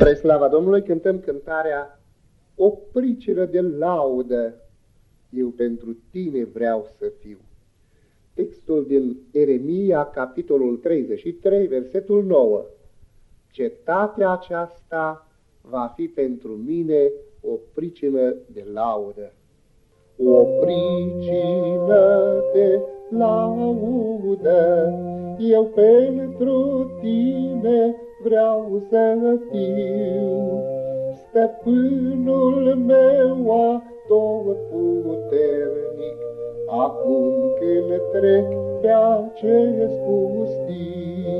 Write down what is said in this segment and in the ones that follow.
Spre slava Domnului cântăm cântarea O pricină de laudă, eu pentru tine vreau să fiu. Textul din Eremia, capitolul 33, versetul 9. Cetatea aceasta va fi pentru mine o pricină de laudă. O pricină de laudă, eu pentru tine vreau să fiu stăpânul meu a tot puternic, acum când trec pe acest pustiu.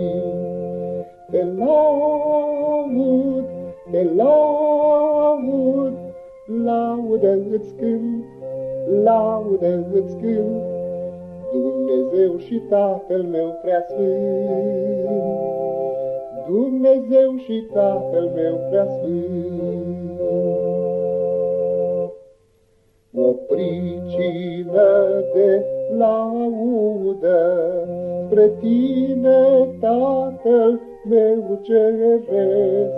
Te laud, te laud, laudă îți cânt, laudă îți cânt, Dumnezeu și Tatăl meu prea sfânt. Dumnezeu și Tatăl meu prea sfânt. O pricină de laudă spre tine, Tatăl meu ceresc,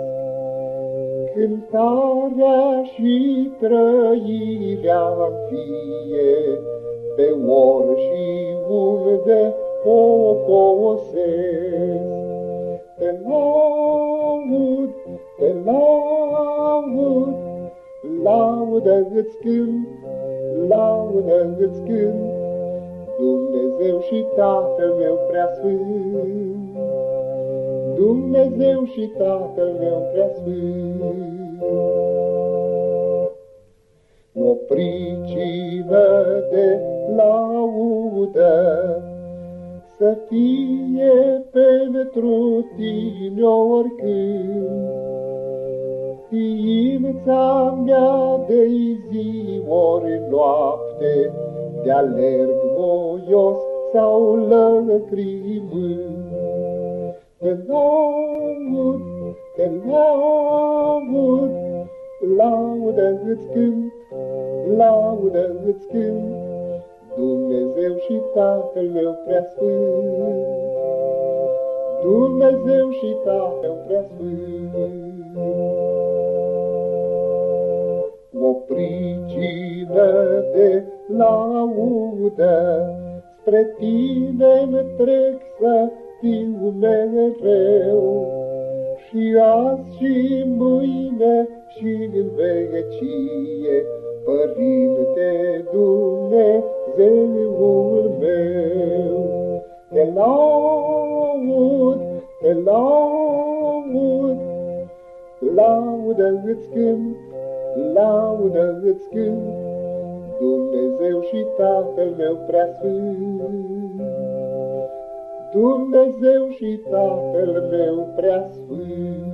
cântarea și trăirea fie pe ori și unde o posesc laud, laudă îți cânt, laudă îți cânt, Dumnezeu și Tatăl meu prea sfânt, Dumnezeu și Tatăl meu prea sfânt. O pricină de laudă, să fie pentru tine oricând. Ființa mea de zi ori noapte, de alerg voios sau lăcrimând. Te laud, te laud, laudă îți cânt, laudă îți cânt, Dumnezeu și Tatăl meu prea sfânt, Dumnezeu și Tatăl prea pricină de laudă spre tine trec să fiu mereu, și azi și mâine și în vecie, Părinte Dumnezeul meu, te laud, te laud, laudă îți cânt, laudă îți cânt, Dumnezeu și Tatăl meu prea sfânt. Dumnezeu și Tatăl meu prea sfânt.